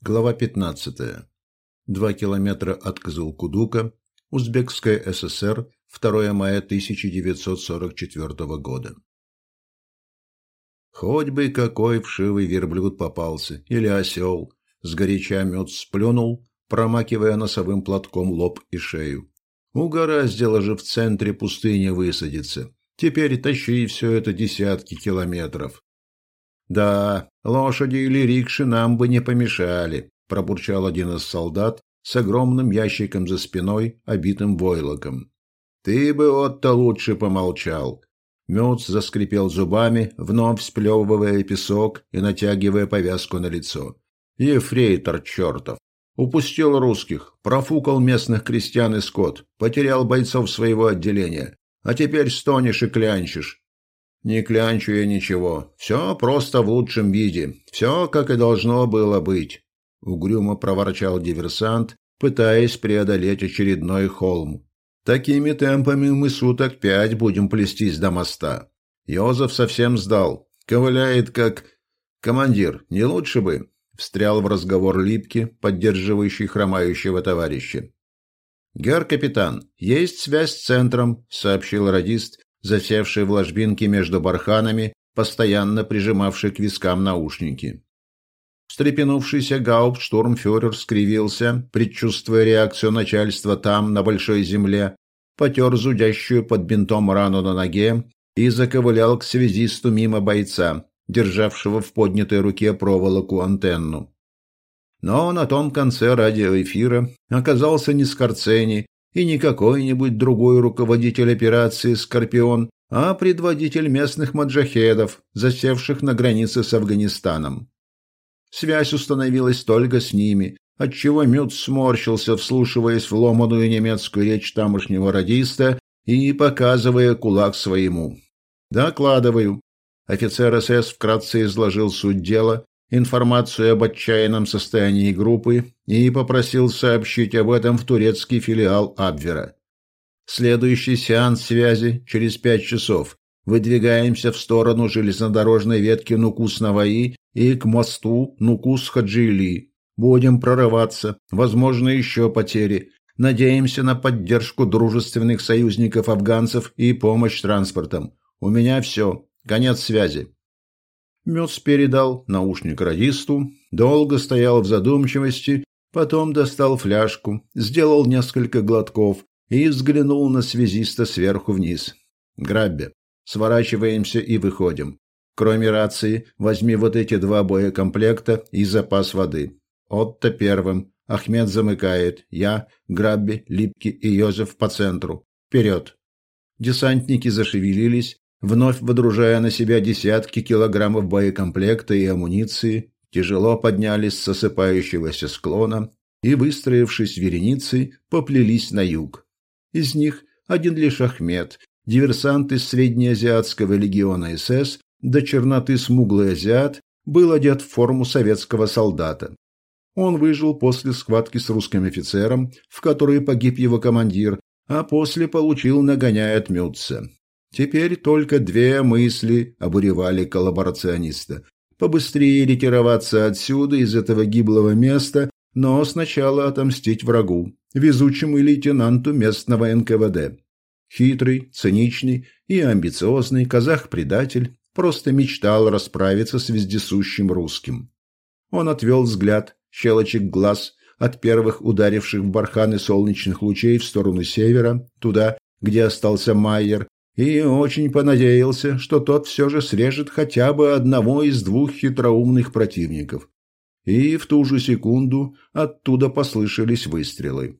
Глава 15. Два километра от Кызылкудука, Узбекская ССР, 2 мая 1944 года. Хоть бы какой вшивый верблюд попался, или осел, сгоряча мед сплюнул, промакивая носовым платком лоб и шею. Угораздило же в центре пустыни высадиться. Теперь тащи все это десятки километров. «Да, лошади или рикши нам бы не помешали», – пробурчал один из солдат с огромным ящиком за спиной, обитым войлоком. «Ты бы, Отто, лучше помолчал». Мёц заскрипел зубами, вновь сплевывая песок и натягивая повязку на лицо. «Ефрейтор чертов! Упустил русских, профукал местных крестьян и скот, потерял бойцов своего отделения, а теперь стонешь и клянчишь. Не клянчу я ничего. Все просто в лучшем виде. Все, как и должно было быть. Угрюмо проворчал диверсант, пытаясь преодолеть очередной холм. Такими темпами мы суток пять будем плестись до моста. Йозеф совсем сдал. Ковыляет как... Командир, не лучше бы? Встрял в разговор Липки, поддерживающий хромающего товарища. «Гер капитан, есть связь с центром», — сообщил радист, засевший в ложбинке между барханами, постоянно прижимавший к вискам наушники. Встрепенувшийся гауптштурмфюрер скривился, предчувствуя реакцию начальства там, на Большой Земле, потер зудящую под бинтом рану на ноге и заковылял к связисту мимо бойца, державшего в поднятой руке проволоку-антенну. Но на том конце радиоэфира оказался не Скорцени и не какой-нибудь другой руководитель операции «Скорпион», а предводитель местных маджахедов, засевших на границе с Афганистаном. Связь установилась только с ними, отчего Мют сморщился, вслушиваясь в ломаную немецкую речь тамошнего радиста и показывая кулак своему. «Докладываю». Офицер СС вкратце изложил суть дела, информацию об отчаянном состоянии группы и попросил сообщить об этом в турецкий филиал Абвера. Следующий сеанс связи через пять часов. Выдвигаемся в сторону железнодорожной ветки Нукус-Наваи и к мосту Нукус-Хаджили. Будем прорываться, возможно, еще потери. Надеемся на поддержку дружественных союзников афганцев и помощь транспортом. У меня все. Конец связи. Мёц передал наушник радисту, долго стоял в задумчивости, потом достал фляжку, сделал несколько глотков и взглянул на связиста сверху вниз. «Граббе, сворачиваемся и выходим. Кроме рации, возьми вот эти два боекомплекта и запас воды. Отто первым, Ахмед замыкает, я, Грабби, Липки и Йозеф по центру. Вперед!» Десантники зашевелились, вновь водружая на себя десятки килограммов боекомплекта и амуниции, тяжело поднялись с осыпающегося склона и, выстроившись вереницей, поплелись на юг. Из них один лишь Ахмед, диверсант из Среднеазиатского легиона СС, до черноты смуглый азиат, был одет в форму советского солдата. Он выжил после схватки с русским офицером, в которой погиб его командир, а после получил нагоняя от Мютца. Теперь только две мысли обуревали коллаборациониста. Побыстрее ретироваться отсюда, из этого гиблого места, но сначала отомстить врагу, везучему лейтенанту местного НКВД. Хитрый, циничный и амбициозный казах-предатель просто мечтал расправиться с вездесущим русским. Он отвел взгляд, щелочек глаз, от первых ударивших в барханы солнечных лучей в сторону севера, туда, где остался Майер, и очень понадеялся, что тот все же срежет хотя бы одного из двух хитроумных противников. И в ту же секунду оттуда послышались выстрелы.